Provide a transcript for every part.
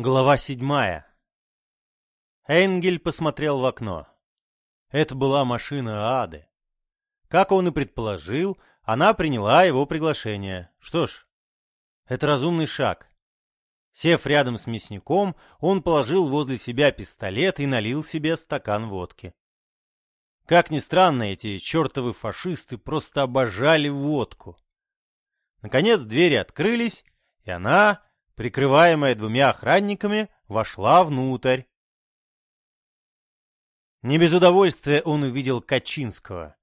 Глава седьмая. Энгель посмотрел в окно. Это была машина Ады. Как он и предположил, она приняла его приглашение. Что ж, это разумный шаг. Сев рядом с мясником, он положил возле себя пистолет и налил себе стакан водки. Как ни странно, эти чертовы фашисты просто обожали водку. Наконец двери открылись, и она прикрываемая двумя охранниками, вошла внутрь. Не без удовольствия он увидел Качинского.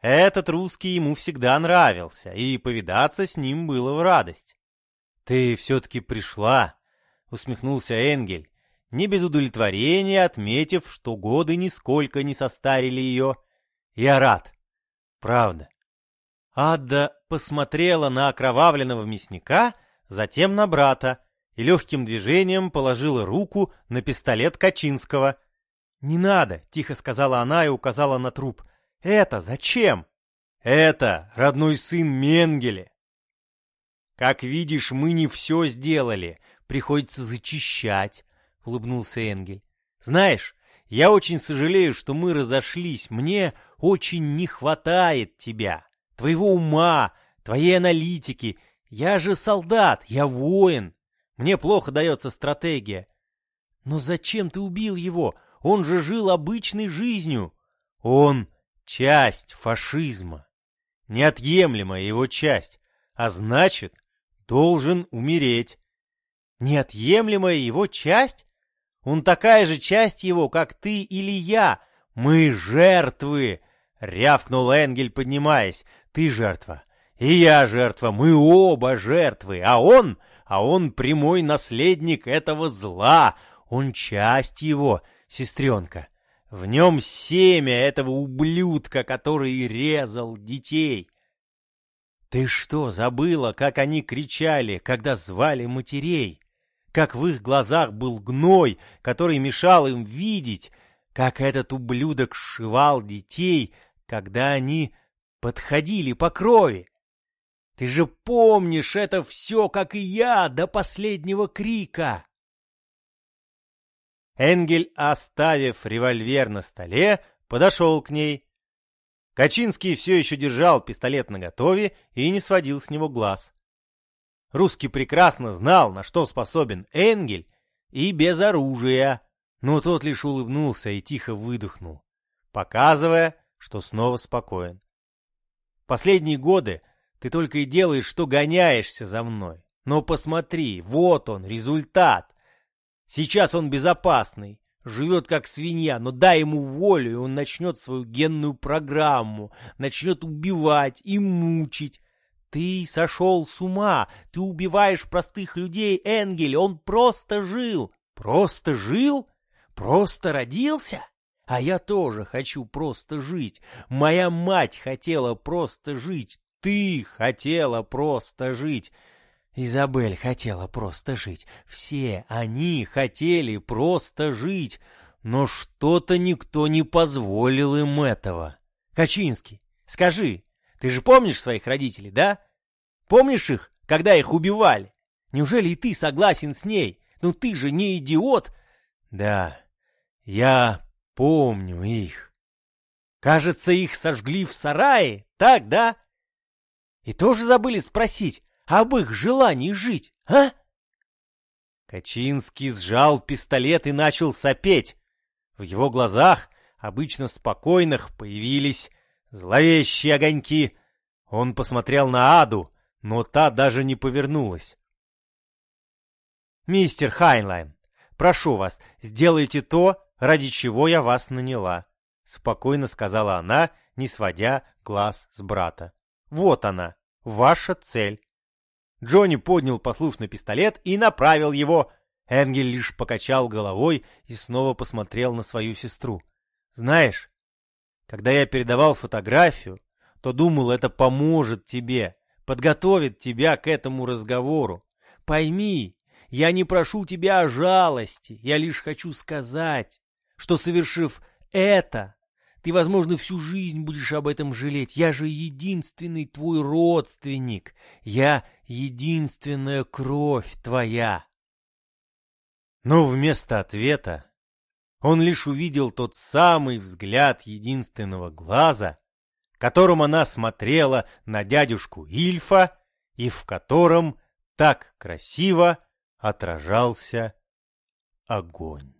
Этот русский ему всегда нравился, и повидаться с ним было в радость. — Ты все-таки пришла, — усмехнулся Энгель, не без удовлетворения отметив, что годы нисколько не состарили ее. — Я рад. Правда. Адда посмотрела на окровавленного мясника — затем на брата и легким движением положила руку на пистолет Качинского. «Не надо!» — тихо сказала она и указала на труп. «Это зачем?» «Это родной сын Менгеле!» «Как видишь, мы не все сделали. Приходится зачищать», — улыбнулся Энгель. «Знаешь, я очень сожалею, что мы разошлись. Мне очень не хватает тебя, твоего ума, твоей аналитики я же солдат, я воин. Мне плохо дается стратегия. Но зачем ты убил его? Он же жил обычной жизнью. Он часть фашизма. Неотъемлемая его часть. А значит, должен умереть. Неотъемлемая его часть? Он такая же часть его, как ты или я. Мы жертвы, — рявкнул Энгель, поднимаясь. Ты жертва. И я жертва, мы оба жертвы, а он, а он прямой наследник этого зла, он часть его, сестренка. В нем семя этого ублюдка, который резал детей. Ты что, забыла, как они кричали, когда звали матерей? Как в их глазах был гной, который мешал им видеть, как этот ублюдок сшивал детей, когда они подходили по крови? Ты же помнишь это все, как и я, до последнего крика!» Энгель, оставив револьвер на столе, подошел к ней. Качинский все еще держал пистолет наготове и не сводил с него глаз. Русский прекрасно знал, на что способен Энгель, и без оружия, но тот лишь улыбнулся и тихо выдохнул, показывая, что снова спокоен. Последние годы ты только и делаешь, что гоняешься за мной. Но посмотри, вот он, результат. Сейчас он безопасный, живет как свинья, но дай ему волю, и он начнет свою генную программу, начнет убивать и мучить. Ты сошел с ума, ты убиваешь простых людей, Энгель, он просто жил. Просто жил? Просто родился? А я тоже хочу просто жить. Моя мать хотела просто жить. Ты хотела просто жить. Изабель хотела просто жить. Все они хотели просто жить. Но что-то никто не позволил им этого. Качинский, скажи, ты же помнишь своих родителей, да? Помнишь их, когда их убивали? Неужели и ты согласен с ней? Ну ты же не идиот. Да, я помню их. Кажется, их сожгли в сарае, так, да? И тоже забыли спросить об их желании жить, а? Качинский сжал пистолет и начал сопеть. В его глазах, обычно спокойных, появились зловещие огоньки. Он посмотрел на Аду, но та даже не повернулась. «Мистер Хайнлайн, прошу вас, сделайте то, ради чего я вас наняла», — спокойно сказала она, не сводя глаз с брата. «Вот она, ваша цель. Джонни поднял послушный пистолет и направил его. Энгель лишь покачал головой и снова посмотрел на свою сестру. Знаешь, когда я передавал фотографию, то думал, это поможет тебе, подготовит тебя к этому разговору. Пойми, я не прошу тебя о жалости, я лишь хочу сказать, что, совершив это, ты, возможно, всю жизнь будешь об этом жалеть. Я же единственный твой родственник. Я единственная кровь твоя. Но вместо ответа он лишь увидел тот самый взгляд единственного глаза, которым она смотрела на дядюшку Ильфа и в котором так красиво отражался огонь.